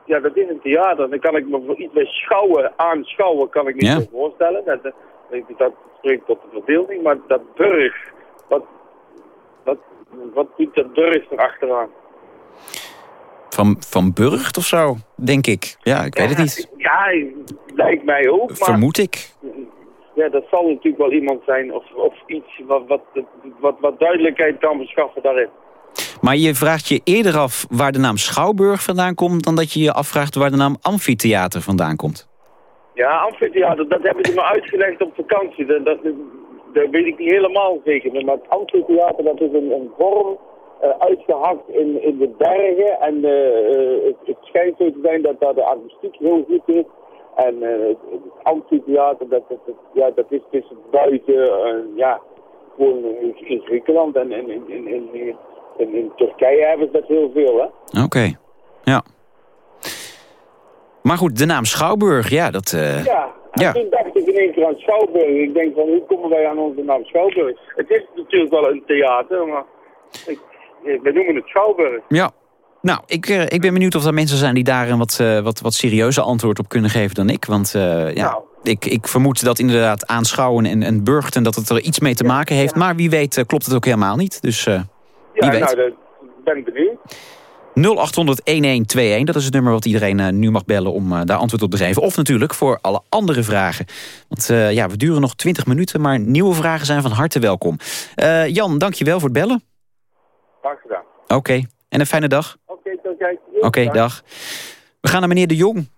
Ja, dat is een theater. Dan kan ik me voor iets bij schouwen, aanschouwen, kan ik niet Ja. voorstellen. Dat, dat, dat spreekt tot de verbeelding. Maar dat burg, wat, wat, wat doet dat burg erachteraan? Van, van Burgt of zo, denk ik. Ja, ik weet het niet. Ja, lijkt mij ook. Maar Vermoed ik. ja, dat zal natuurlijk wel iemand zijn of, of iets wat, wat, wat, wat duidelijkheid kan verschaffen daarin. Maar je vraagt je eerder af waar de naam Schouwburg vandaan komt... dan dat je je afvraagt waar de naam Amfitheater vandaan komt. Ja, amfitheater, dat hebben ze me uitgelegd op vakantie. Dat, dat, dat weet ik niet helemaal zeker. Maar het amfitheater, dat is een, vorm eh, uitgehakt in, in de bergen. En eh, eh, het, schijnt zo te zijn dat daar de akoestiek heel goed is. En eh, het, het dat, dat, ja, dat is tussen buiten, ja, gewoon in, in Griekenland en in, in, in, in Turkije hebben ze dat heel veel, hè. Oké, ja. Maar goed, de naam Schouwburg, ja, dat... eh, Ja, en Ja. toen dacht ik in één keer aan Schouwburg. Ik denk van, hoe komen wij aan onze naam Schouwburg? Het is natuurlijk wel een theater, maar ik, eh, we noemen het Schouwburg. Ja. Nou, ik, eh, ik ben benieuwd of er mensen zijn die daar een wat, wat, wat serieuzer antwoord op kunnen geven dan ik. Want ja, Nou. ik, ik vermoed dat inderdaad aanschouwen en, en burchten... dat het er iets mee te maken heeft. Maar wie weet klopt het ook helemaal niet. Dus eh, wie Ja, weet. nou, dat ben ik benieuwd. 0800-1121, dat is het nummer wat iedereen eh, nu mag bellen om eh, daar antwoord op te geven. Of natuurlijk voor alle andere vragen. Want eh, ja, we duren nog 20 minuten, maar nieuwe vragen zijn van harte welkom. Eh, Jan, dankjewel voor het bellen. Dank gedaan. Oké, en een fijne dag. Oké, tot kijk. Oké, dag. We gaan naar meneer De Jong.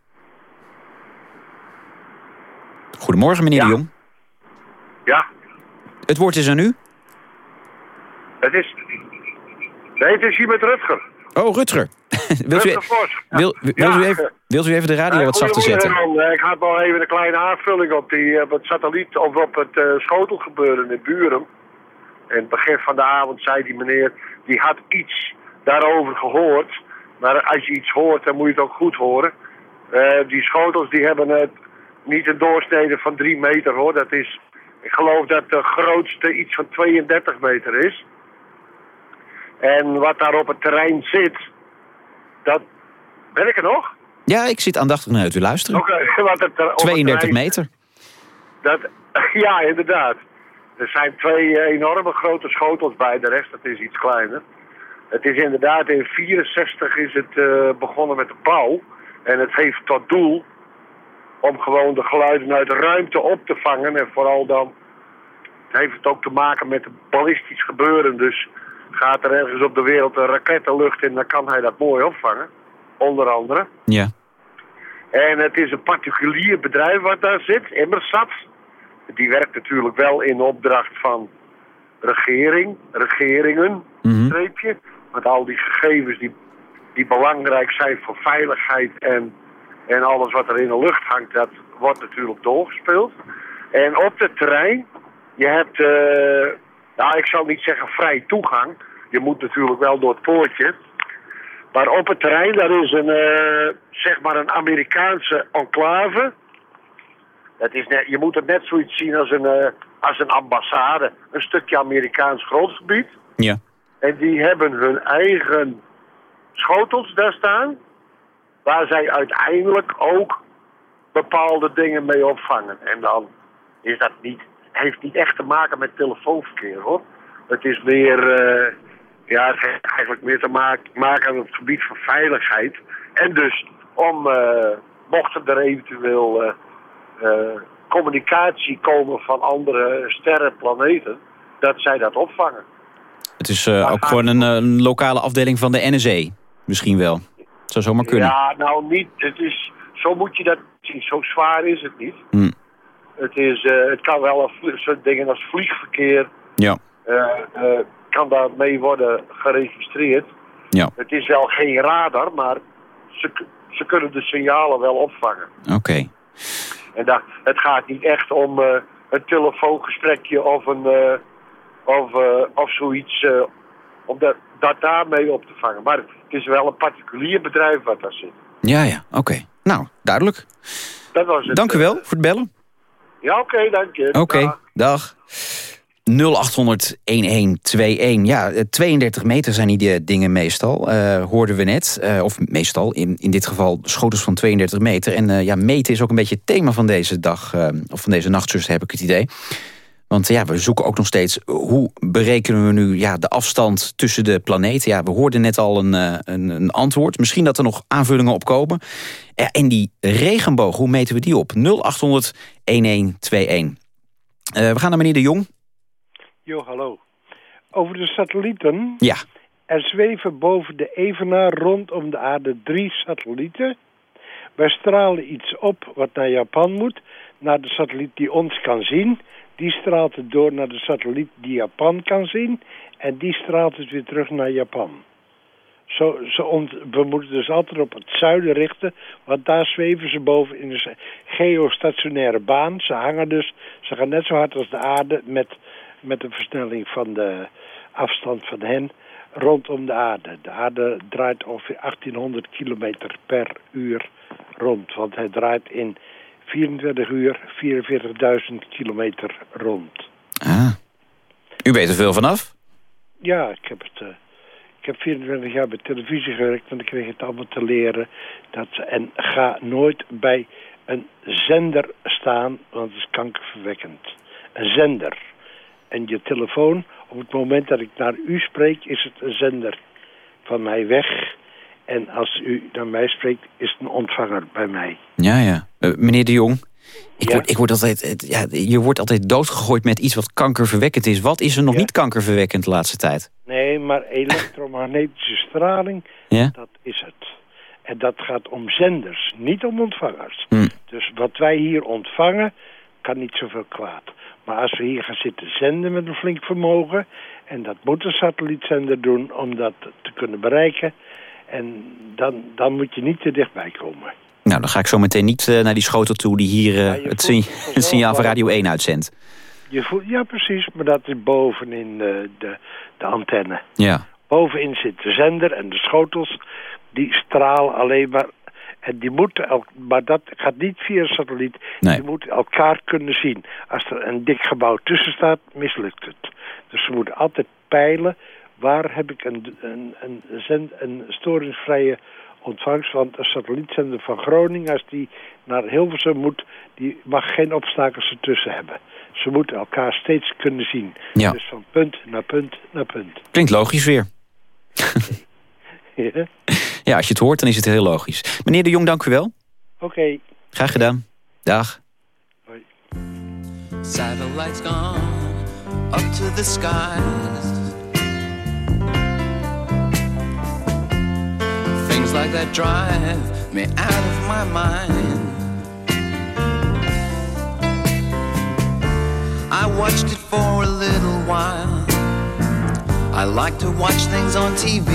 Goedemorgen, meneer De Jong. Ja, Het woord is aan u. het is... Nee, het is hier met Rutger. Oh, Rutger. wilt, u, Rutger Vos. wil, wil, Ja. u even, wilt u even de radio Eh, wat zachter zetten? Eh, Ik had nog even een kleine aanvulling op, die, op het satelliet of op het eh, schotelgebeuren in Buren. In het begin van de avond zei die meneer, die had iets daarover gehoord. Maar als je iets hoort, dan moet je het ook goed horen. Eh, die schotels die hebben het niet een doorsnede van 3 meter hoor. Dat is, ik geloof dat de grootste iets van 32 meter is. En wat daar op het terrein zit, dat... Ben ik er nog? Ja, ik zit aandachtig naar u te luisteren. Oké, wat het, eh, op het 32 terrein- meter. Dat, ja, inderdaad. Er zijn twee eh, enorme grote schotels bij, de rest dat is iets kleiner. Het is inderdaad in 64 is het eh, begonnen met de bouw. En het heeft tot doel om gewoon de geluiden uit de ruimte op te vangen. En vooral dan het heeft het ook te maken met ballistisch gebeuren. Dus gaat er ergens op de wereld een raket de lucht in, dan kan hij dat mooi opvangen. Onder andere. Ja. En het is een particulier bedrijf wat daar zit, Immersat. Die werkt natuurlijk wel in opdracht van regering, regeringen, streepje. Met al die gegevens die, die belangrijk zijn voor veiligheid en, en alles wat er in de lucht hangt, dat wordt natuurlijk doorgespeeld. En op het terrein, je hebt eh, nou, ik zal niet zeggen vrij toegang. Je moet natuurlijk wel door het poortje. Maar op het terrein, daar is een, eh, zeg maar een Amerikaanse enclave. Dat is net, je moet het net zoiets zien als een, eh, als een ambassade. Een stukje Amerikaans grondgebied. Ja. En die hebben hun eigen schotels daar staan. Waar zij uiteindelijk ook bepaalde dingen mee opvangen. En dan is dat niet, heeft niet echt te maken met telefoonverkeer hoor. Het is meer, eh, ja, het heeft eigenlijk meer te maken, maken op het gebied van veiligheid. En dus om, eh, mochten er eventueel eh, communicatie komen van andere sterren, planeten, dat zij dat opvangen. Het is ook gewoon een, een lokale afdeling van de NSE. Misschien wel. Het zou zomaar kunnen. Ja, nou niet. Het is, zo moet je dat zien. Zo zwaar is het niet. Hm. Het, is, eh, het kan wel soort dingen als vliegverkeer. Ja. eh, eh, kan daarmee worden geregistreerd. Ja. Het is wel geen radar, maar ze, ze kunnen de signalen wel opvangen. Oké. En dat, het gaat niet echt om een telefoongesprekje of, een, of, of zoiets om dat, dat daarmee op te vangen. Maar het is wel een particulier bedrijf wat daar zit. Ja, ja. Oké. Nou, duidelijk. Dat was het. Dank u wel voor het bellen. Ja, oké, dank je. Oké, dag. 0800 1121. Ja, eh, 32 meter zijn die eh, dingen meestal, eh, hoorden we net. Eh, of meestal, in, in dit geval schotels van 32 meter. En eh, ja, meten is ook een beetje het thema van deze dag, eh, of van deze nachtzuster, heb ik het idee. Want ja, we zoeken ook nog steeds, hoe berekenen we nu ja, de afstand tussen de planeten? Ja, we hoorden net al een, eh, een, een antwoord. Misschien dat er nog aanvullingen op komen. En die regenboog, hoe meten we die op? 0800 1121. Eh, we gaan naar meneer De Jong. Jo, hallo. Over de satellieten. Ja. Er zweven boven de Evenaar rondom de aarde drie satellieten. Wij stralen iets op wat naar Japan moet, naar de satelliet die ons kan zien. Die straalt het door naar de satelliet die Japan kan zien. En die straalt het weer terug naar Japan. Zo, zo we moeten dus altijd op het zuiden richten, want daar zweven ze boven in de s- geostationaire baan. Ze hangen dus, ze gaan net zo hard als de aarde met, met een versnelling van de afstand van hen rondom de aarde. De aarde draait ongeveer 1800 kilometer per uur rond, want hij draait in 24 uur 44.000 kilometer rond. Ah. U weet er veel vanaf? Ja, ik heb het. eh, ik heb 24 jaar bij televisie gewerkt en ik kreeg het allemaal te leren. Dat, en ga nooit bij een zender staan, want het is kankerverwekkend. Een zender. En je telefoon, op het moment dat ik naar u spreek, is het een zender van mij weg. En als u naar mij spreekt, is het een ontvanger bij mij. Ja, ja. Eh, meneer De Jong, ik, word, ik word altijd, het- ja, je wordt altijd doodgegooid met iets wat kankerverwekkend is. Wat is er nog niet kankerverwekkend de laatste tijd? Nee, maar elektromagnetische straling, Ja? dat is het. En dat gaat om zenders, niet om ontvangers. Hm. Dus wat wij hier ontvangen, kan niet zoveel kwaad. Maar als we hier gaan zitten zenden met een flink vermogen... en dat moet een satellietzender doen om dat te kunnen bereiken... en dan, dan moet je niet te dichtbij komen. Nou, dan ga ik zo meteen niet eh, naar die schotel toe die hier eh, het, sign- het signaal van Radio 1 uitzendt. Je voelt, ja, precies, maar dat is bovenin de, de, de antenne. Ja. Bovenin zit de zender en de schotels, die stralen alleen maar... En die moeten, el- maar dat gaat niet via een satelliet. Die moeten elkaar kunnen zien. Als er een dik gebouw tussen staat, mislukt het. Dus ze moeten altijd peilen, waar heb ik een, een, een, zend, een storingsvrije ontvangst. Want een satellietzender van Groningen, als die naar Hilversum moet, die mag geen obstakels ertussen hebben. Ze moeten elkaar steeds kunnen zien. Ja. Dus van punt naar punt naar punt. Klinkt logisch weer. Ja. Ja, als je het hoort, dan is het heel logisch. Meneer De Jong, dank u wel. Oké. Graag gedaan. Dag. Satellites gone up to the skies. Things like that drive me out of my mind. I watched it for a little while. I like to watch things on TV.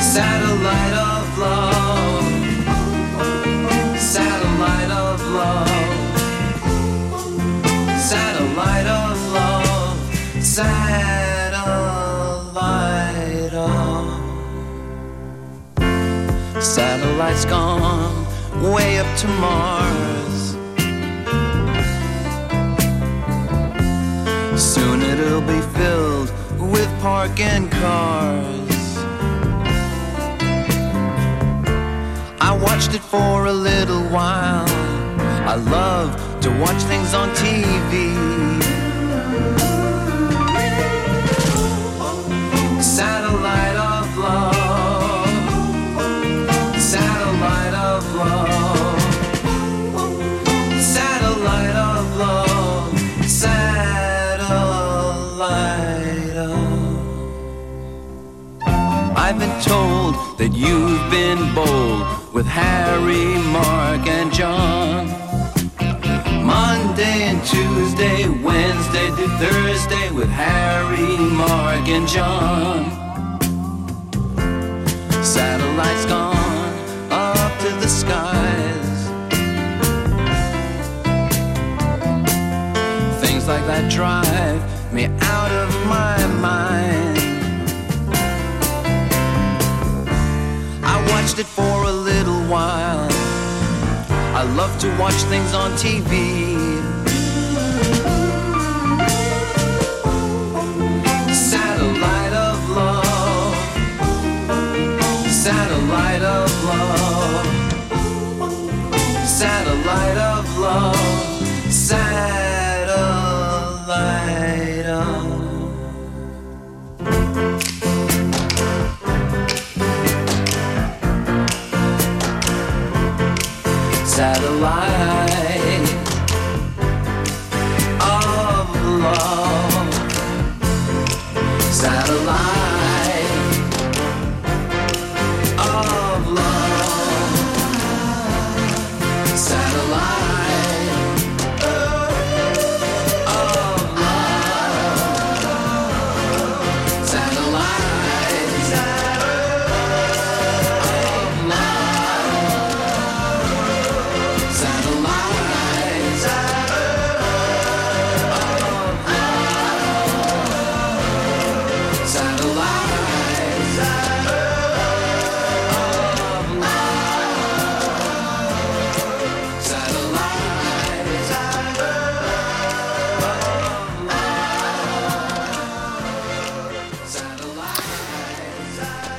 Satellite of love. Gone way up to Mars. Soon it'll be filled with parking cars. I watched it for a little while. I love to watch things on TV. Satellite I've been told that you've been bold with Harry, Mark, and John. Monday and Tuesday, Wednesday to Thursday with Harry, Mark, and John. Satellites gone up to the skies. Things like that drive me out of my mind. It for a little while. I love to watch things on TV.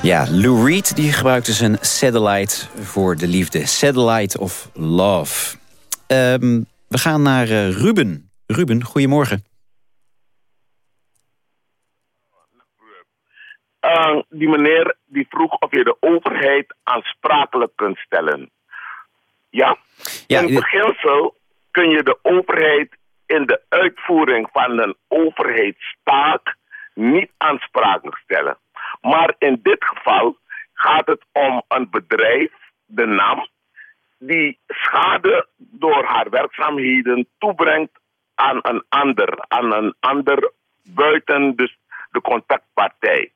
Ja, Lou Reed die gebruikte zijn satellite voor de liefde. Satellite of love. Ehm, we gaan naar eh, Ruben. Ruben, goedemorgen. Eh, die meneer die vroeg of je de overheid aansprakelijk kunt stellen. Ja, in beginsel kun je de overheid in de uitvoering van een overheidstaak niet aansprakelijk stellen. Maar in dit geval gaat het om een bedrijf, de NAM, die schade door haar werkzaamheden toebrengt aan een ander, aan een ander buiten dus de contactpartij.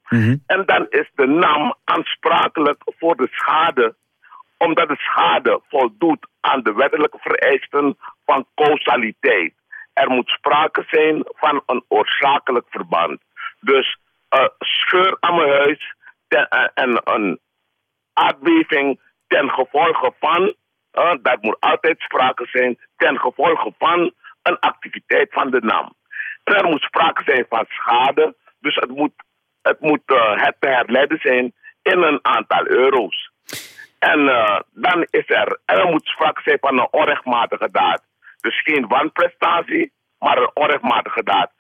En dan is de NAM aansprakelijk voor de schade, omdat de schade voldoet aan de wettelijke vereisten van causaliteit. Er moet sprake zijn van een oorzakelijk verband. Dus uh, scheur aan mijn huis eh, en een aardbeving ten gevolge van, uh, dat moet altijd sprake zijn, ten gevolge van een activiteit van de NAM. Er moet sprake zijn van schade, dus het moet, het, moet uh, het te herleiden zijn in een aantal euro's. En dan is er, er moet sprake zijn van een onrechtmatige daad. Dus geen wanprestatie, maar een onrechtmatige daad.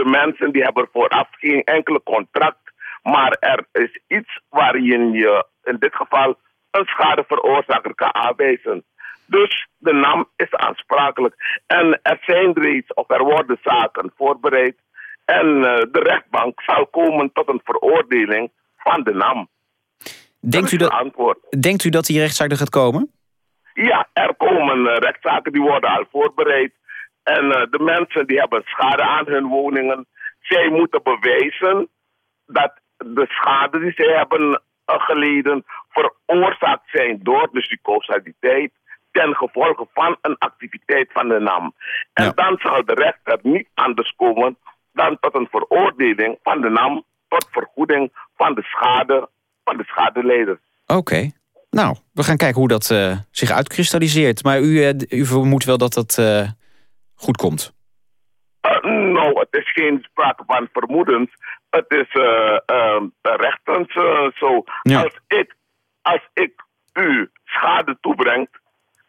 De mensen die hebben vooraf geen enkele contract, maar er is iets waarin je in dit geval een schadeveroorzaker kan aanwijzen. Dus de NAM is aansprakelijk. En er zijn reeds, of er worden zaken voorbereid. En uh, de rechtbank zal komen tot een veroordeling van de NAM. Denkt u, dat, denkt u dat die rechtszaak er gaat komen? Ja, er komen uh, rechtszaken die worden al voorbereid. En uh, de mensen die hebben schade aan hun woningen. Zij moeten bewijzen dat de schade die zij hebben geleden veroorzaakt zijn door dus die causaliteit ten gevolge van een activiteit van de NAM. En ja. dan zal de rechter niet anders komen dan tot een veroordeling van de NAM tot vergoeding van de schade van de schadeleiders. Oké. Okay. Nou, we gaan kijken hoe dat uh, zich uitkristalliseert. Maar u, uh, u vermoedt wel dat dat uh, goed komt? nou, het is geen sprake van vermoedens. Het is rechtens zo. Ja. Als, ik, als ik u schade toebreng,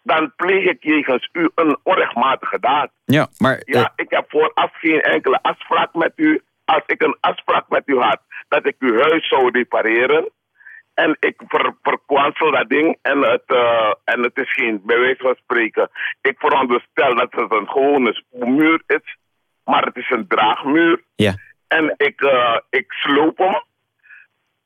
dan pleeg ik jegens u een onrechtmatige daad. Ja, maar... Ja, ik heb vooraf geen enkele afspraak met u. Als ik een afspraak met u had dat ik uw huis zou repareren... en ik ver, verkwansel dat ding en het, uh, en het is geen, bij wijze van spreken... ik veronderstel dat het een gewone muur is... maar het is een draagmuur. Ja. En ik, uh, ik sloop hem...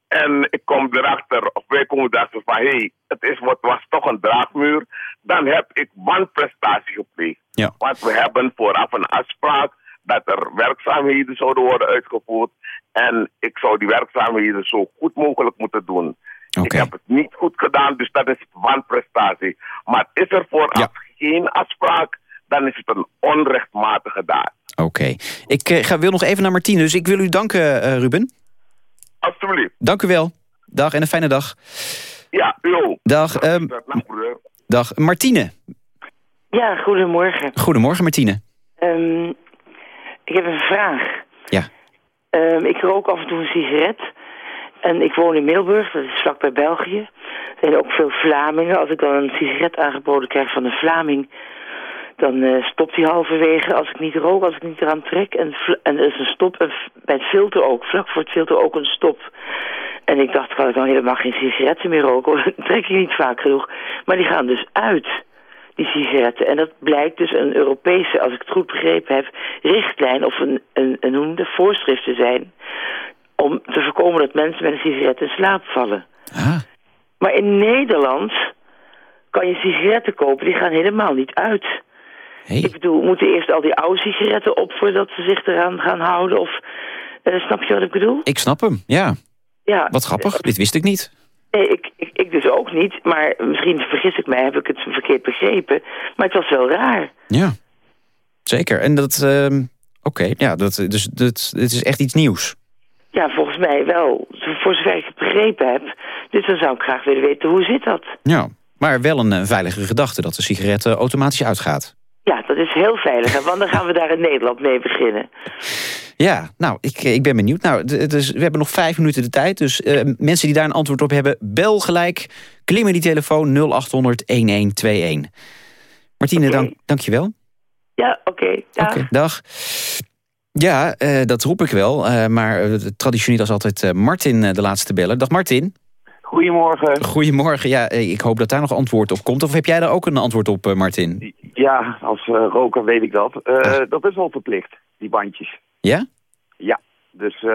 En ik kom erachter, of wij komen erachter van, hé, hey, het is, wat was toch een draagmuur. Dan heb ik wanprestatie gepleegd. Ja. Want we hebben vooraf een afspraak dat er werkzaamheden zouden worden uitgevoerd. En ik zou die werkzaamheden zo goed mogelijk moeten doen. Okay. Ik heb het niet goed gedaan, dus dat is wanprestatie. Maar is er vooraf Ja. geen afspraak, dan is het een onrechtmatige daad. Oké. Ik eh, ga, wil nog even naar Martine, dus ik wil u danken, eh, Ruben. Alsjeblieft. Dank u wel. Dag en een fijne dag. Ja, jo. Dag. ehm, broeder. dag. Martine. Ja, goedemorgen. Goedemorgen, Martine. Ehm, ik heb een vraag. Ja. Ehm, ik rook af en toe een sigaret. En ik woon in Middelburg, dat is vlakbij België. Er zijn ook veel Vlamingen. Als ik dan een sigaret aangeboden krijg van een Vlaming... dan eh, stopt hij halverwege als ik niet rook, als ik niet eraan trek. En, en er is een stop. En bij het filter ook, vlak voor het filter ook een stop. En ik dacht, kan ik dan helemaal geen sigaretten meer roken? Dat trek ik niet vaak genoeg. Maar die gaan dus uit, die sigaretten. En dat blijkt dus een Europese, als ik het goed begrepen heb... richtlijn of een, een, een hoe noem je dat, voorschrift te zijn... om te voorkomen dat mensen met een sigaret in slaap vallen. Maar in Nederland kan je sigaretten kopen, die gaan helemaal niet uit. Ik bedoel, moeten eerst al die oude sigaretten op voordat ze zich eraan gaan houden? Of, eh, snap je wat ik bedoel? Ik snap hem, ja. Ja, Wat grappig, dit wist ik niet. Nee, ik, ik, ik dus ook niet. Maar misschien vergis ik mij, heb ik het verkeerd begrepen. Maar het was wel raar. Ja, zeker. En dat, ehm, oké, ja, dat, dus dat, dit is echt iets nieuws. Ja, volgens mij wel. Voor zover ik het begrepen heb. Dus dan zou ik graag willen weten, hoe zit dat? Ja, maar wel een, eh, veilige gedachte dat de sigaret eh, automatisch uitgaat. Ja, dat is heel veilig. Want dan gaan we daar in Nederland mee beginnen. Ja, nou, ik, ik ben benieuwd. Nou, dus we hebben nog vijf minuten de tijd. Dus eh, mensen die daar een antwoord op hebben, bel gelijk. Klim in die telefoon 0800 1121. Martine, dank, dank je wel. Ja, oké. dag. Oké, dag. Ja, eh, dat roep ik wel. eh, maar traditioneel is altijd Martin de laatste beller. Dag Martin. Goedemorgen. Goedemorgen. Ja, eh, ik hoop dat daar nog antwoord op komt. Of heb jij daar ook een antwoord op, eh, Martin? Ja, als eh, roker weet ik dat. Eh, Dat is wel verplicht, die bandjes. Ja? Ja, dus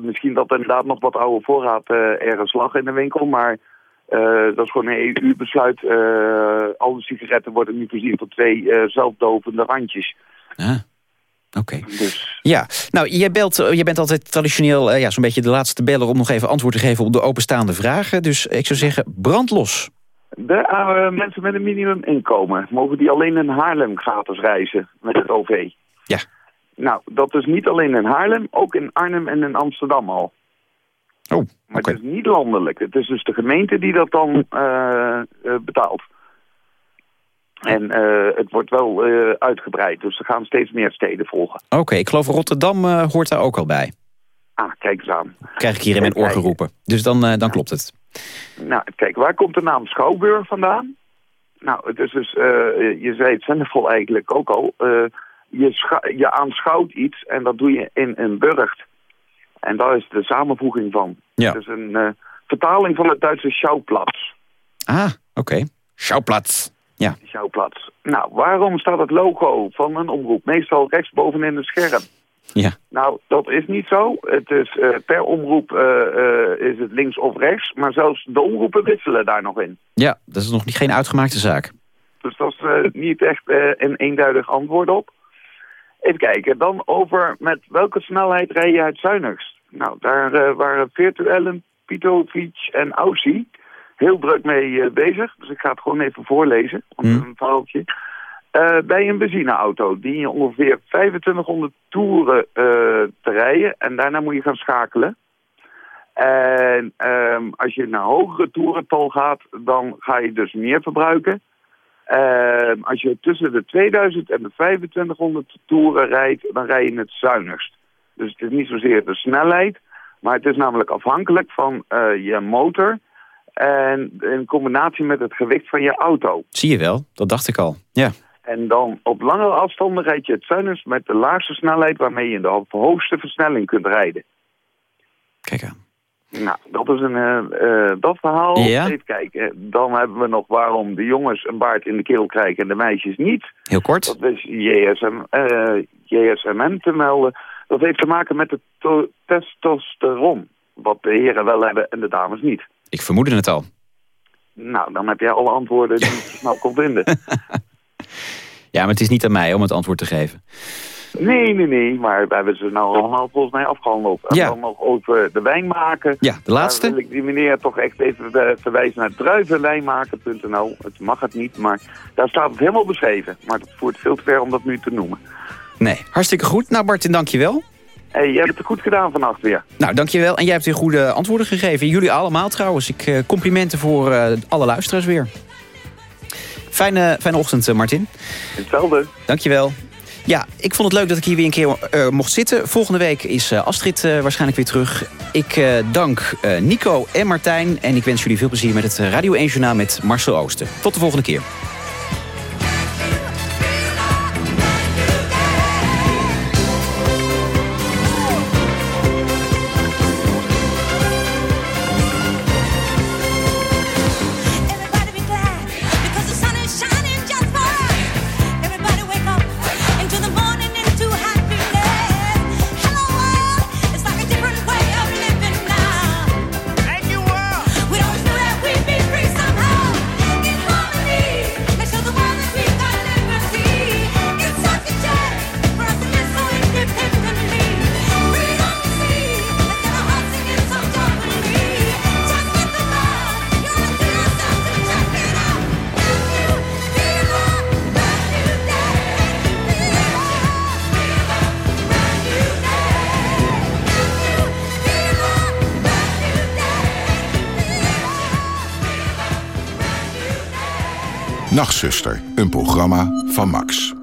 misschien dat er inderdaad nog wat oude voorraad ergens lag in de winkel, maar dat is gewoon een EU-besluit. Alle sigaretten worden nu voorzien van twee zelfdovende randjes. Ah, oké. Ja, nou, jij, belt, eh, jij bent altijd traditioneel eh, ja, zo'n beetje de laatste beller... om nog even antwoord te geven op de openstaande vragen. Dus ik zou zeggen, brand los. De eh, mensen met een minimuminkomen, mogen die alleen in Haarlem gratis reizen met het OV? Ja. Nou, dat is niet alleen in Haarlem, ook in Arnhem en in Amsterdam al. Oh, Maar het is niet landelijk. Het is dus de gemeente die dat dan eh, betaalt. En eh, het wordt wel eh, uitgebreid, dus er gaan steeds meer steden volgen. Oké, ik geloof Rotterdam eh, hoort daar ook al bij. Ah, kijk eens aan. Krijg ik hier in mijn oor geroepen. Dus dan, dan klopt het. Nou, kijk, waar komt de naam Schouwburg vandaan? Nou, het is dus, je zei het zinvol eigenlijk ook al. je, je aanschouwt iets en dat doe je in een burcht. En daar is de samenvoeging van. Ja. Het is een vertaling van het Duitse Schauplatz. Ah, oké. Schauplatz. Ja. Schauplatz. Nou, waarom staat het logo van een omroep meestal rechtsbovenin het scherm? Ja. Nou, dat is niet zo. Het is, eh, per omroep eh, eh, is het links of rechts, maar zelfs de omroepen wisselen daar nog in. Ja, dat is nog niet geen uitgemaakte zaak. Dus dat is niet echt een eenduidig antwoord op. Even kijken, dan over met welke snelheid rij je het zuinigst? Nou, daar waren Virtuellen, Pitovic en Aussie heel druk mee eh, bezig. Dus ik ga het gewoon even voorlezen, is een verhaaltje. Eh, bij een benzineauto dien je ongeveer 2500 toeren eh, te rijden en daarna moet je gaan schakelen. En ehm, als je naar hogere toerental gaat, dan ga je dus meer verbruiken. Ehm, als je tussen de 2000 en de 2500 toeren rijdt, dan rij je het zuinigst. Dus het is niet zozeer de snelheid, maar het is namelijk afhankelijk van je motor en in combinatie met het gewicht van je auto. Zie je wel, dat dacht ik al. Ja. En dan op langere afstanden rijd je het zuinigst met de laagste snelheid waarmee je in de hoogste versnelling kunt rijden. Kijk aan. Nou, dat is een, uh, dat verhaal. Ja. Even kijken. Dan hebben we nog waarom de jongens een baard in de keel krijgen en de meisjes niet. Heel kort. Dat is JSM, uh, te melden. Dat heeft te maken met het testosteron. Wat de heren wel hebben en de dames niet. Ik vermoedde het al. Nou, dan heb jij alle antwoorden die je snel kon vinden. ja, maar het is niet aan mij om het antwoord te geven. Nee, nee, nee, maar we hebben ze nou allemaal volgens mij afgehandeld. En Ja. dan nog over de wijn maken. Ja, de laatste. Daar wil ik die meneer toch echt even eh, verwijzen naar druivenwijnmaken.nl. Het mag het niet, maar daar staat het helemaal beschreven. Maar dat voert veel te ver om dat nu te noemen. Nee, hartstikke goed. Nou Martin, dankjewel. Hey, jij hebt het goed gedaan vannacht weer. Nou, dankjewel. En jij hebt weer goede antwoorden gegeven. Jullie allemaal trouwens. Ik, eh, complimenten voor eh, alle luisteraars weer. Fijne, fijne ochtend, eh, Martin. Hetzelfde. Dankjewel. Ja, ik vond het leuk dat ik hier weer een keer mocht zitten. Volgende week is Astrid waarschijnlijk weer terug. Ik dank Nico en Martijn. En ik wens jullie veel plezier met het Radio 1 Journaal met Marcel Oosten. Tot de volgende keer. Een programma van Max.